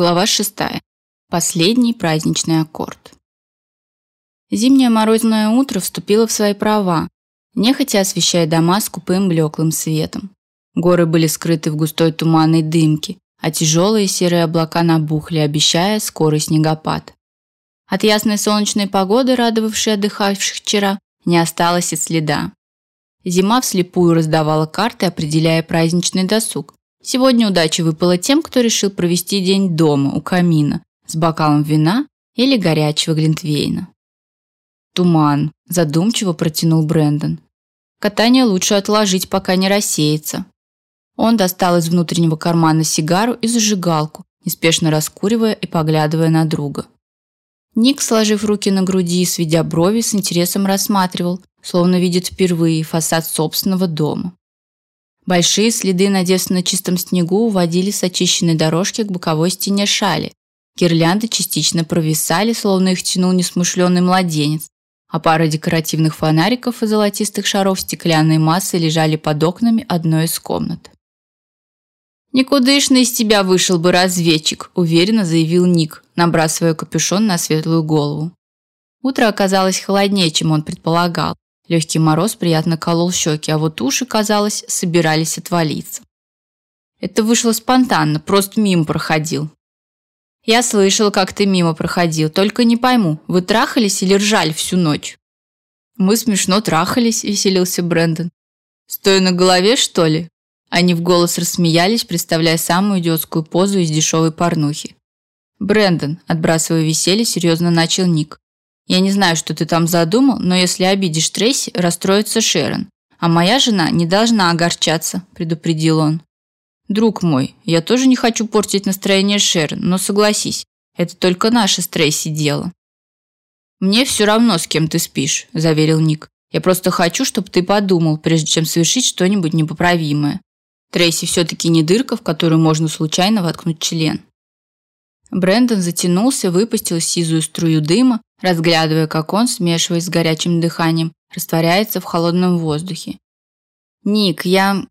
Глава 6. Последний праздничный аккорд. Зимнее морозное утро вступило в свои права, нехотя освещая дома скупым блеклым светом. Горы были скрыты в густой туманной дымке, а тяжелые серые облака набухли, обещая скорый снегопад. От ясной солнечной погоды, радовавшей отдыхавших вчера, не осталось и следа. Зима вслепую раздавала карты, определяя праздничный досуг, Сегодня удача выпала тем, кто решил провести день дома у камина с бокалом вина или горячего глинтвейна. Туман, задумчиво протянул Брэндон. Катание лучше отложить, пока не рассеется. Он достал из внутреннего кармана сигару и зажигалку, неспешно раскуривая и поглядывая на друга. Ник, сложив руки на груди и сведя брови, с интересом рассматривал, словно видит впервые фасад собственного дома. Большие следы на чистом снегу уводили с очищенной дорожки к боковой стене шали. Гирлянды частично провисали, словно их тянул несмышленый младенец, а пара декоративных фонариков и золотистых шаров стеклянной массы лежали под окнами одной из комнат. «Никудышный из тебя вышел бы разведчик», – уверенно заявил Ник, набрасывая капюшон на светлую голову. Утро оказалось холоднее, чем он предполагал. Легкий мороз приятно колол щеки, а вот уши, казалось, собирались отвалиться. Это вышло спонтанно, просто мимо проходил. Я слышал, как ты мимо проходил, только не пойму, вы трахались или ржали всю ночь? Мы смешно трахались, веселился Брэндон. Стоя на голове, что ли? Они в голос рассмеялись, представляя самую идиотскую позу из дешевой порнухи. Брэндон, отбрасывая веселье, серьезно начал Ник. Я не знаю, что ты там задумал, но если обидишь Трейси, расстроится Шерон. А моя жена не должна огорчаться, предупредил он. Друг мой, я тоже не хочу портить настроение Шерон, но согласись, это только наше с Трейси дело. Мне все равно, с кем ты спишь, заверил Ник. Я просто хочу, чтобы ты подумал, прежде чем совершить что-нибудь непоправимое. Трейси все-таки не дырка, в которую можно случайно воткнуть член. Брэндон затянулся, выпустил сизую струю дыма, разглядывая, как он, смешиваясь с горячим дыханием, растворяется в холодном воздухе. «Ник, я...»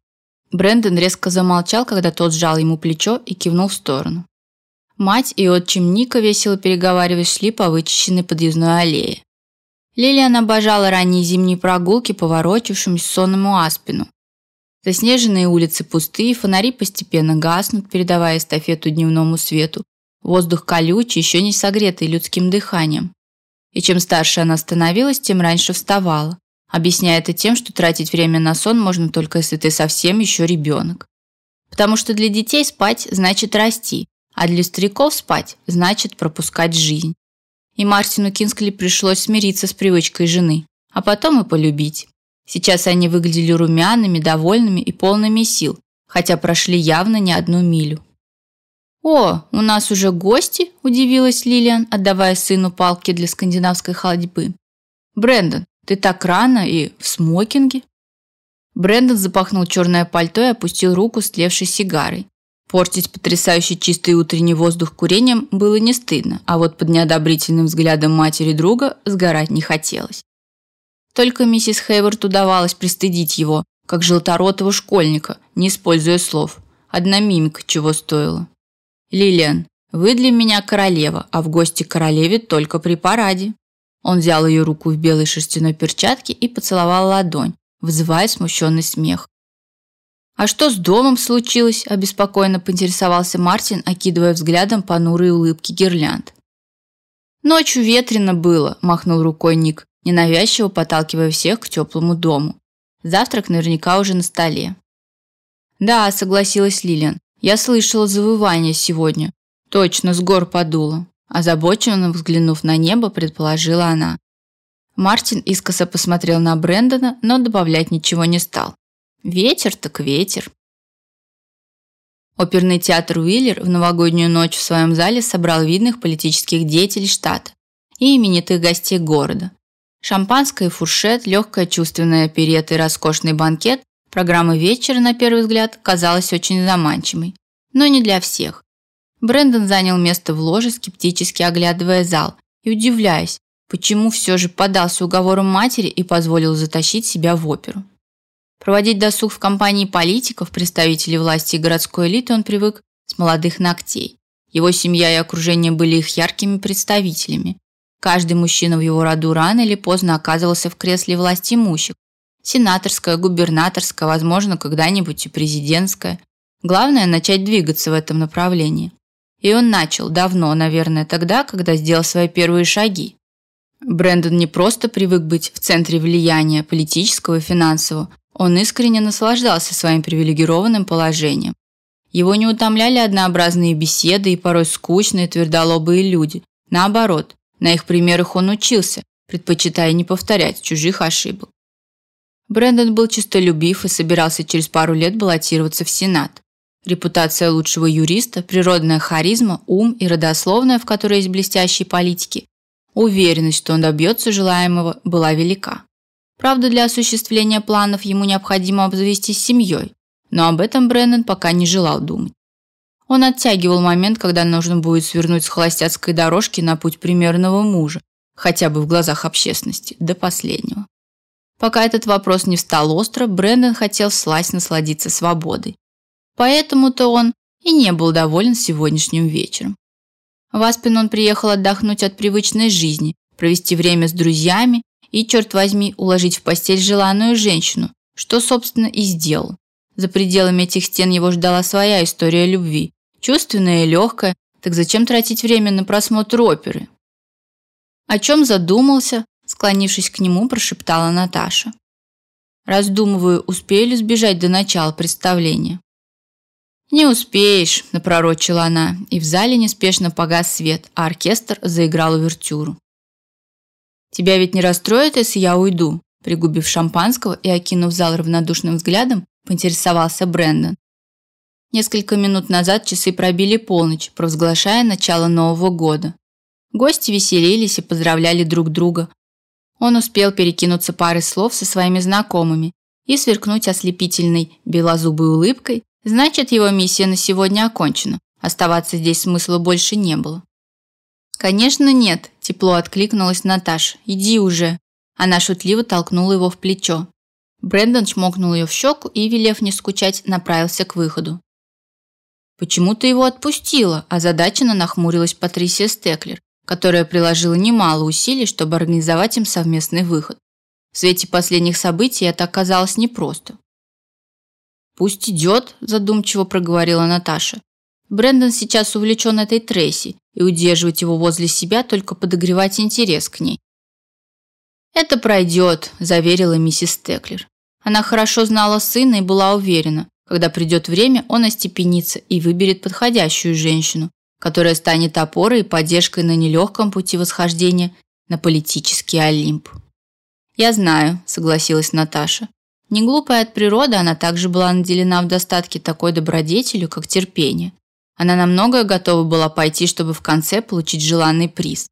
Брэндон резко замолчал, когда тот сжал ему плечо и кивнул в сторону. Мать и отчим Ника, весело переговариваясь, шли по вычищенной подъездной аллее. Лилиан обожала ранние зимние прогулки по ворочавшемуся сонному аспину. Заснеженные улицы пустые, фонари постепенно гаснут, передавая эстафету дневному свету. Воздух колючий, еще не согретый людским дыханием. И чем старше она становилась, тем раньше вставала, объясняя это тем, что тратить время на сон можно только если ты совсем еще ребенок. Потому что для детей спать значит расти, а для стариков спать значит пропускать жизнь. И Мартину Кинскли пришлось смириться с привычкой жены, а потом и полюбить. Сейчас они выглядели румяными, довольными и полными сил, хотя прошли явно не одну милю. «О, у нас уже гости?» – удивилась Лилиан, отдавая сыну палки для скандинавской ходьбы. «Брэндон, ты так рано и в смокинге?» Брэндон запахнул черное пальто и опустил руку с тлевшей сигарой. Портить потрясающий чистый утренний воздух курением было не стыдно, а вот под неодобрительным взглядом матери друга сгорать не хотелось. Только миссис Хейвард удавалось пристыдить его, как желторотого школьника, не используя слов. Одна мимика чего стоила. Лилиан, вы для меня королева, а в гости королеве только при параде. Он взял ее руку в белой шерстяной перчатке и поцеловал ладонь, вызывая смущенный смех. А что с домом случилось? обеспокоенно поинтересовался Мартин, окидывая взглядом понурые улыбки гирлянд. Ночью ветрено было, махнул рукой Ник, ненавязчиво подталкивая всех к теплому дому. Завтрак наверняка уже на столе. Да, согласилась Лилиан. Я слышала завывание сегодня. Точно, с гор подуло. Озабоченно взглянув на небо, предположила она. Мартин искоса посмотрел на Брэндона, но добавлять ничего не стал. Ветер так ветер. Оперный театр Уиллер в новогоднюю ночь в своем зале собрал видных политических деятелей штата и именитых гостей города. Шампанское, фуршет, легкая чувственная оперетта и роскошный банкет Программа вечера, на первый взгляд, казалась очень заманчивой, но не для всех. Брэндон занял место в ложе, скептически оглядывая зал и удивляясь, почему все же поддался уговорам матери и позволил затащить себя в оперу. Проводить досуг в компании политиков, представителей власти и городской элиты он привык с молодых ногтей. Его семья и окружение были их яркими представителями. Каждый мужчина в его роду рано или поздно оказывался в кресле власти имущих. Сенаторское, губернаторское, возможно, когда-нибудь и президентское. Главное – начать двигаться в этом направлении. И он начал давно, наверное, тогда, когда сделал свои первые шаги. Брэндон не просто привык быть в центре влияния политического и финансового, он искренне наслаждался своим привилегированным положением. Его не утомляли однообразные беседы и порой скучные твердолобые люди. Наоборот, на их примерах он учился, предпочитая не повторять чужих ошибок. Брэндон был честолюбив и собирался через пару лет баллотироваться в Сенат. Репутация лучшего юриста, природная харизма, ум и родословная, в которой есть блестящие политики, уверенность, что он добьется желаемого, была велика. Правда, для осуществления планов ему необходимо обзавестись семьей, но об этом Бреннан пока не желал думать. Он оттягивал момент, когда нужно будет свернуть с холостяцкой дорожки на путь примерного мужа, хотя бы в глазах общественности, до последнего. Пока этот вопрос не встал остро, Брэндон хотел сласть насладиться свободой. Поэтому-то он и не был доволен сегодняшним вечером. В Аспен он приехал отдохнуть от привычной жизни, провести время с друзьями и, черт возьми, уложить в постель желанную женщину, что, собственно, и сделал. За пределами этих стен его ждала своя история любви, чувственная и легкая, так зачем тратить время на просмотр оперы? О чем задумался, склонившись к нему, прошептала Наташа. Раздумываю, успею ли сбежать до начала представления. «Не успеешь», – напророчила она, и в зале неспешно погас свет, а оркестр заиграл увертюру. «Тебя ведь не расстроит, если я уйду?» Пригубив шампанского и окинув зал равнодушным взглядом, поинтересовался Брэндон. Несколько минут назад часы пробили полночь, провозглашая начало Нового года. Гости веселились и поздравляли друг друга. Он успел перекинуться парой слов со своими знакомыми и сверкнуть ослепительной белозубой улыбкой, значит, его миссия на сегодня окончена. Оставаться здесь смысла больше не было. «Конечно нет», – тепло откликнулась Наташа. «Иди уже». Она шутливо толкнула его в плечо. Брэндон чмокнул ее в щеку и, велев не скучать, направился к выходу. «Почему ты его отпустила?» – озадаченно нахмурилась Патрисия Стеклер, которая приложила немало усилий, чтобы организовать им совместный выход. В свете последних событий это оказалось непросто. «Пусть идет», – задумчиво проговорила Наташа. Брэндон сейчас увлечен этой Трейси, и удерживать его возле себя только подогревать интерес к ней. «Это пройдет», – заверила миссис Стеклер. Она хорошо знала сына и была уверена, когда придет время, он остепенится и выберет подходящую женщину, которая станет опорой и поддержкой на нелегком пути восхождения на политический Олимп. «Я знаю», – согласилась Наташа. Не глупая от природы, она также была наделена в достатке такой добродетелью, как терпение. Она на многое готова была пойти, чтобы в конце получить желанный приз.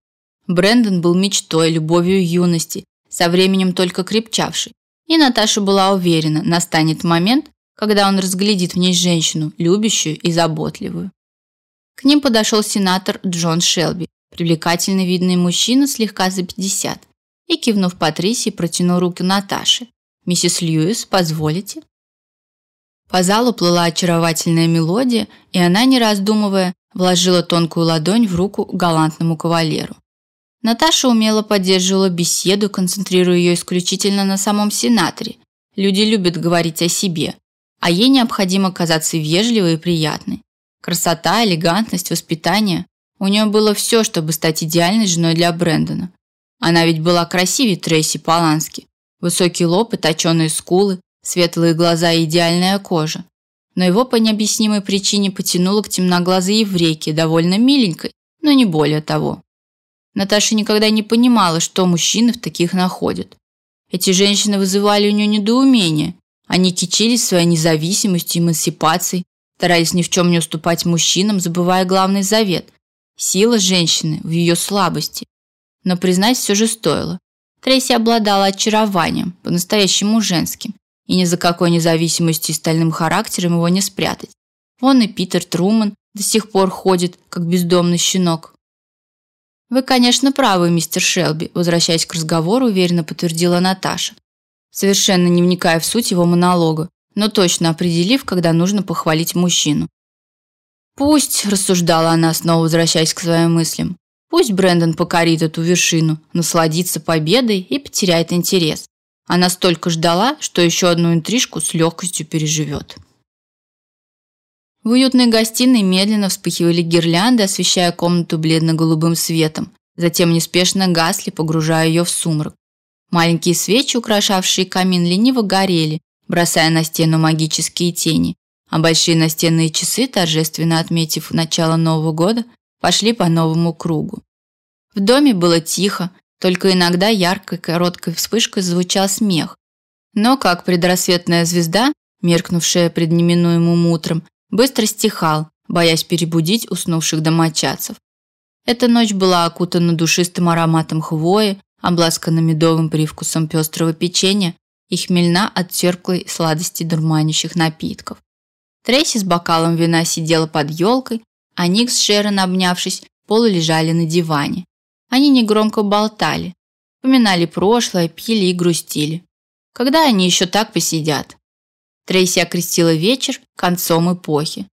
Брэндон был мечтой, любовью юности, со временем только крепчавший. И Наташа была уверена, настанет момент, когда он разглядит в ней женщину, любящую и заботливую. К ним подошел сенатор Джон Шелби, привлекательный видный мужчина слегка за 50, и, кивнув Патрисии, протянул руку Наташе. «Миссис Льюис, позволите?» По залу плыла очаровательная мелодия, и она, не раздумывая, вложила тонкую ладонь в руку галантному кавалеру. Наташа умело поддерживала беседу, концентрируя ее исключительно на самом сенаторе. Люди любят говорить о себе, а ей необходимо казаться вежливой и приятной. Красота, элегантность, воспитание – у нее было все, чтобы стать идеальной женой для Брэндона. Она ведь была красивее Трейси Полански. Высокий лоб и точеные скулы, светлые глаза и идеальная кожа. Но его по необъяснимой причине потянуло к темноглазой еврейке, довольно миленькой, но не более того. Наташа никогда не понимала, что мужчины в таких находят. Эти женщины вызывали у нее недоумение. Они кичились своей независимостью и эмансипацией, старались ни в чем не уступать мужчинам, забывая главный завет – сила женщины в ее слабости. Но признать все же стоило. Трейси обладала очарованием, по-настоящему женским, и ни за какой независимостью и стальным характером его не спрятать. Вон и Питер Труман до сих пор ходит, как бездомный щенок. Вы, конечно, правы, мистер Шелби, возвращаясь к разговору, уверенно подтвердила Наташа, совершенно не вникая в суть его монолога, но точно определив, когда нужно похвалить мужчину. Пусть, рассуждала она, снова возвращаясь к своим мыслям. Пусть Брэндон покорит эту вершину, насладится победой и потеряет интерес. Она столько ждала, что еще одну интрижку с легкостью переживет. В уютной гостиной медленно вспыхивали гирлянды, освещая комнату бледно-голубым светом. Затем неспешно гасли, погружая ее в сумрак. Маленькие свечи, украшавшие камин, лениво горели, бросая на стену магические тени, а большие настенные часы, торжественно отметив начало Нового года, пошли по новому кругу. В доме было тихо, только иногда яркой короткой вспышкой звучал смех. Но как предрассветная звезда, меркнувшая пред неминуемым утром, быстро стихал, боясь перебудить уснувших домочадцев. Эта ночь была окутана душистым ароматом хвои, обласкана медовым привкусом пестрого печенья и хмельна от терпкой сладости дурманящих напитков. Трейси с бокалом вина сидела под елкой, а Ник с Шерон, обнявшись, полулежали на диване. Они негромко болтали, вспоминали прошлое, пили и грустили. Когда они еще так посидят? Трейси окрестила вечер концом эпохи.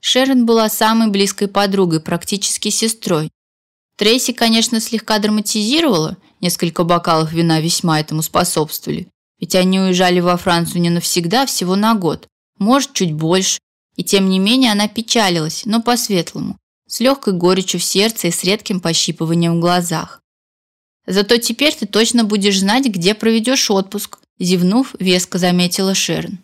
Шерон была самой близкой подругой, практически сестрой. Трейси, конечно, слегка драматизировала, несколько бокалов вина весьма этому способствовали. Ведь они уезжали во Францию не навсегда, всего на год, может, чуть больше. И тем не менее она печалилась, но по-светлому с легкой горечью в сердце и с редким пощипыванием в глазах. Зато теперь ты точно будешь знать, где проведешь отпуск, зевнув, веско заметила Шерн.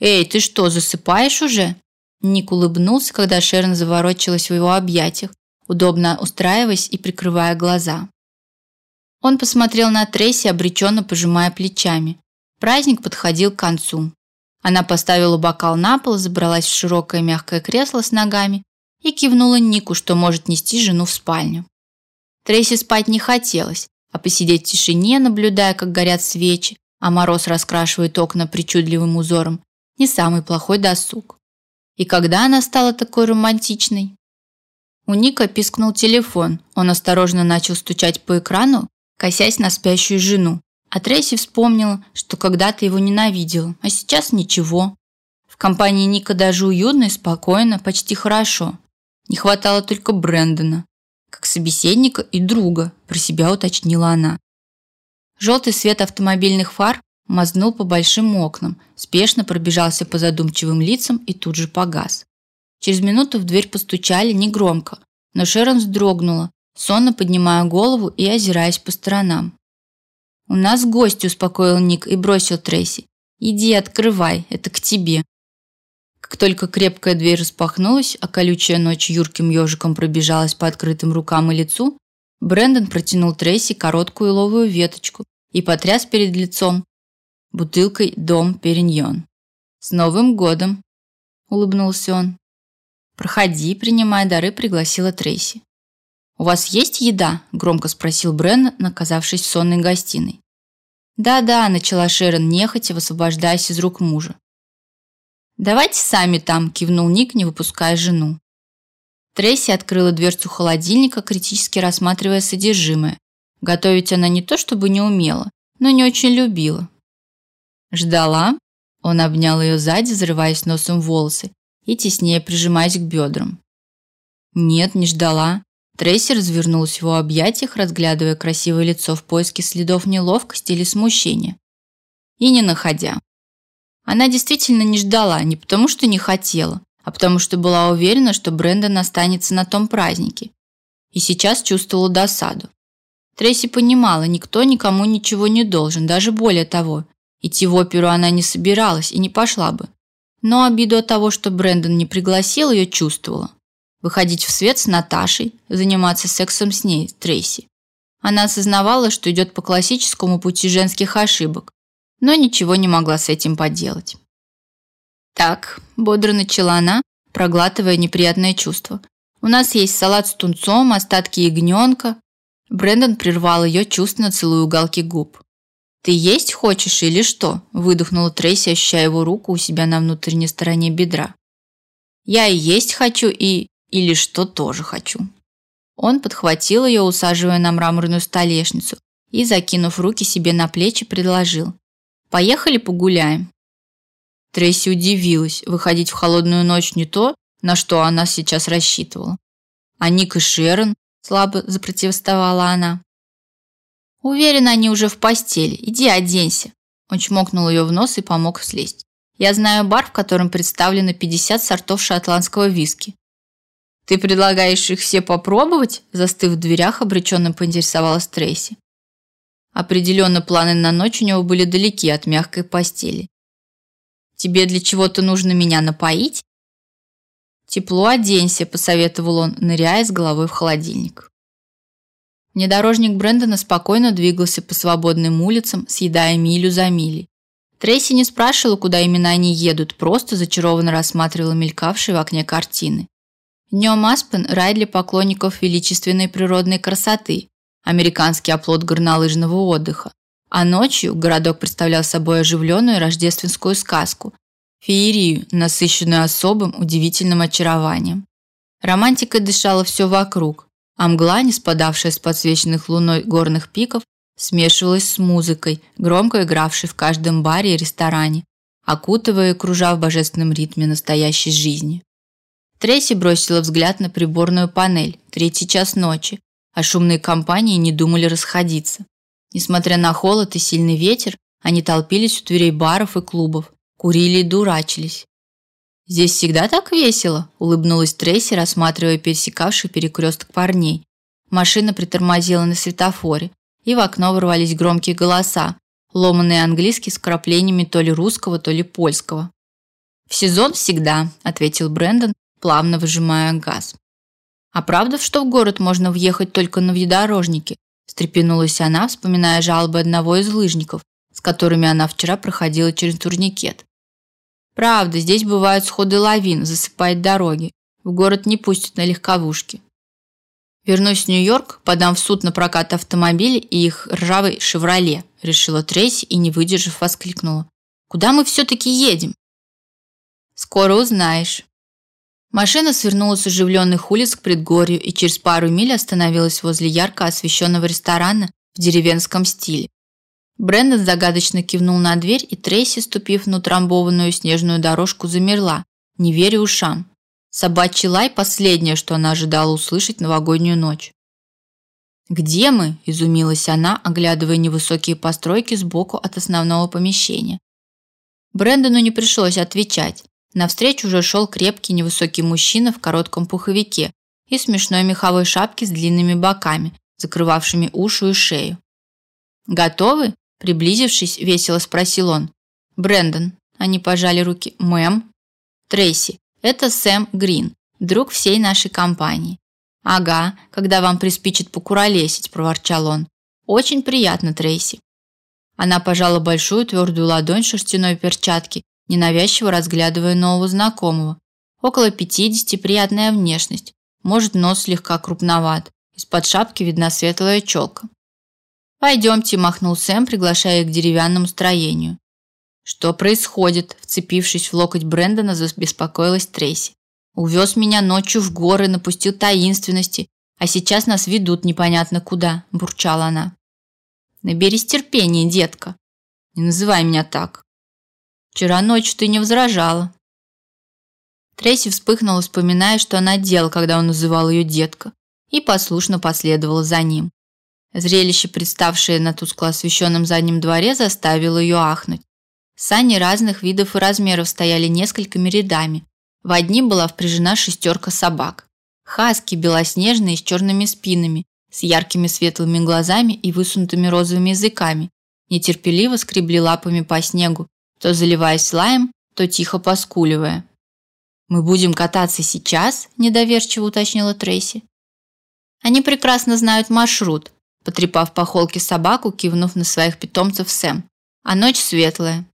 Эй, ты что, засыпаешь уже? Ник улыбнулся, когда Шерн заворочилась в его объятиях, удобно устраиваясь и прикрывая глаза. Он посмотрел на Трейси, обреченно пожимая плечами. Праздник подходил к концу. Она поставила бокал на пол, забралась в широкое мягкое кресло с ногами и кивнула Нику, что может нести жену в спальню. Трейси спать не хотелось, а посидеть в тишине, наблюдая, как горят свечи, а мороз раскрашивает окна причудливым узором, не самый плохой досуг. И когда она стала такой романтичной? У Ника пискнул телефон. Он осторожно начал стучать по экрану, косясь на спящую жену. А Трейси вспомнила, что когда-то его ненавидела, а сейчас ничего. В компании Ника даже уютно и спокойно, почти хорошо. Не хватало только Брэндона, как собеседника и друга, про себя уточнила она. Желтый свет автомобильных фар мазнул по большим окнам, спешно пробежался по задумчивым лицам и тут же погас. Через минуту в дверь постучали негромко, но Шерон вздрогнула, сонно поднимая голову и озираясь по сторонам. «У нас гость», – успокоил Ник и бросил Трейси. «Иди, открывай, это к тебе». Как только крепкая дверь распахнулась, а колючая ночь юрким ежиком пробежалась по открытым рукам и лицу, Брэндон протянул Трейси короткую ловую веточку и потряс перед лицом бутылкой «Дом Периньон». «С Новым годом!» – улыбнулся он. «Проходи, принимая дары», – пригласила Трейси. «У вас есть еда?» – громко спросил Брэн, наказавшись в сонной гостиной. «Да-да», – начала Шерон нехотя, высвобождаясь из рук мужа. «Давайте сами там», – кивнул Ник, не выпуская жену. Трейси открыла дверцу холодильника, критически рассматривая содержимое. Готовить она не то чтобы не умела, но не очень любила. «Ждала?» Он обнял ее сзади, взрываясь носом в волосы и теснее прижимаясь к бедрам. «Нет, не ждала». Трейси развернулась в его объятиях, разглядывая красивое лицо в поиске следов неловкости или смущения. И не находя. Она действительно не ждала, не потому что не хотела, а потому что была уверена, что Брэндон останется на том празднике. И сейчас чувствовала досаду. Трейси понимала, никто никому ничего не должен, даже более того. Идти в оперу она не собиралась и не пошла бы. Но обиду от того, что Брэндон не пригласил, ее чувствовала. Выходить в свет с Наташей, заниматься сексом с ней, Трейси. Она осознавала, что идет по классическому пути женских ошибок, но ничего не могла с этим поделать. Так, бодро начала она, проглатывая неприятное чувство. У нас есть салат с тунцом, остатки ягненка. Брэндон прервал ее чувственно целуя уголки губ. Ты есть хочешь или что? выдохнула Трейси, ощущая его руку у себя на внутренней стороне бедра. Я и есть хочу и или что тоже хочу. Он подхватил ее, усаживая на мраморную столешницу и закинув руки себе на плечи, предложил: Поехали погуляем. Трейси удивилась. Выходить в холодную ночь не то, на что она сейчас рассчитывала. А Ник и Шерон, слабо запротестовала она. Уверена, они уже в постели. Иди оденься. Он чмокнул ее в нос и помог слезть. Я знаю бар, в котором представлены 50 сортов шотландского виски. Ты предлагаешь их все попробовать? Застыв в дверях, обреченно поинтересовалась Трейси. Определенно планы на ночь у него были далеки от мягкой постели. Тебе для чего-то нужно меня напоить? Тепло оденься, посоветовал он, ныряя с головой в холодильник. Внедорожник Брэндона спокойно двигался по свободным улицам, съедая милю за милей. Трейси не спрашивала, куда именно они едут, просто зачарованно рассматривала мелькавшие в окне картины. Днем Аспен – рай для поклонников величественной природной красоты, американский оплот горнолыжного отдыха. А ночью городок представлял собой оживленную рождественскую сказку, феерию, насыщенную особым удивительным очарованием. Романтика дышала все вокруг, а мгла, не спадавшая с подсвеченных луной горных пиков, смешивалась с музыкой, громко игравшей в каждом баре и ресторане, окутывая и кружа в божественном ритме настоящей жизни. Трейси бросила взгляд на приборную панель. Третий час ночи, а шумные компании не думали расходиться. Несмотря на холод и сильный ветер, они толпились у дверей баров и клубов, курили и дурачились. Здесь всегда так весело, улыбнулась Трейси, рассматривая пересекавших перекресток парней. Машина притормозила на светофоре, и в окно ворвались громкие голоса, ломанный английский с краплениями то ли русского, то ли польского. В сезон всегда, ответил Брэндон, плавно выжимая газ. А правда, что в город можно въехать только на внедорожнике? встрепенулась она, вспоминая жалобы одного из лыжников, с которыми она вчера проходила через турникет. Правда, здесь бывают сходы лавин, засыпает дороги. В город не пустят на легковушке. Вернусь в Нью-Йорк, подам в суд на прокат автомобилей и их ржавый «Шевроле», решила Трейси и, не выдержав, воскликнула. «Куда мы все-таки едем?» «Скоро узнаешь». Машина свернула с оживленных улиц к предгорью и через пару миль остановилась возле ярко освещенного ресторана в деревенском стиле. Брэндон загадочно кивнул на дверь, и Трейси, ступив на утрамбованную снежную дорожку, замерла, не веря ушам. Собачий лай – последнее, что она ожидала услышать новогоднюю ночь. «Где мы?» – изумилась она, оглядывая невысокие постройки сбоку от основного помещения. Брэндону не пришлось отвечать. Навстречу уже шел крепкий невысокий мужчина в коротком пуховике и смешной меховой шапке с длинными боками, закрывавшими уши и шею. «Готовы?» – приблизившись, весело спросил он. «Брэндон». Они пожали руки. «Мэм». «Трейси, это Сэм Грин, друг всей нашей компании. Ага, когда вам приспичит покуролесить, проворчал он. Очень приятно, Трейси. Она пожала большую твердую ладонь шерстяной перчатки, ненавязчиво разглядывая нового знакомого. Около 50, приятная внешность. Может, нос слегка крупноват. Из-под шапки видна светлая челка. «Пойдемте», – махнул Сэм, приглашая к деревянному строению. Что происходит? Вцепившись в локоть Брэндона, забеспокоилась Трейси. Увез меня ночью в горы, напустил таинственности, а сейчас нас ведут непонятно куда, бурчала она. Наберись терпения, детка. Не называй меня так. Вчера ночью ты не возражала. Трейси вспыхнула, вспоминая, что она делала, когда он называл ее детка, и послушно последовала за ним. Зрелище, представшее на тускло освещенном заднем дворе, заставило ее ахнуть. Сани разных видов и размеров стояли несколькими рядами. В одни была впряжена шестерка собак. Хаски белоснежные с черными спинами, с яркими светлыми глазами и высунутыми розовыми языками, нетерпеливо скребли лапами по снегу, то заливаясь лаем, то тихо поскуливая. «Мы будем кататься сейчас?» – недоверчиво уточнила Трейси. «Они прекрасно знают маршрут», – потрепав по холке собаку, кивнув на своих питомцев Сэм. «А ночь светлая.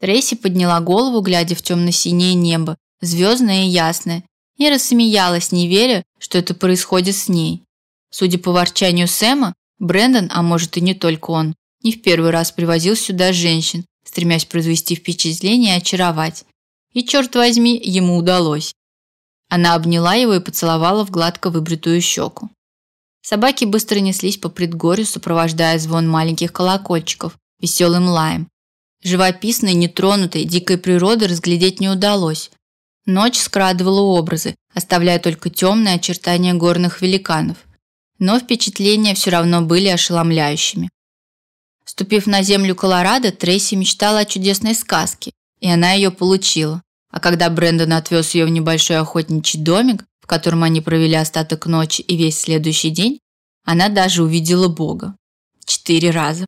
Трейси подняла голову, глядя в темно-синее небо, звездное и ясное, и рассмеялась, не веря, что это происходит с ней. Судя по ворчанию Сэма, Брэндон, а может и не только он, не в первый раз привозил сюда женщин, стремясь произвести впечатление и очаровать. И черт возьми, ему удалось. Она обняла его и поцеловала в гладко выбритую щеку. Собаки быстро неслись по предгорью, сопровождая звон маленьких колокольчиков веселым лаем, Живописной, нетронутой, дикой природы разглядеть не удалось. Ночь скрадывала образы, оставляя только темные очертания горных великанов. Но впечатления все равно были ошеломляющими. Ступив на землю Колорадо, Трейси мечтала о чудесной сказке, и она ее получила. А когда Брэндон отвез ее в небольшой охотничий домик, в котором они провели остаток ночи и весь следующий день, она даже увидела Бога. Четыре раза.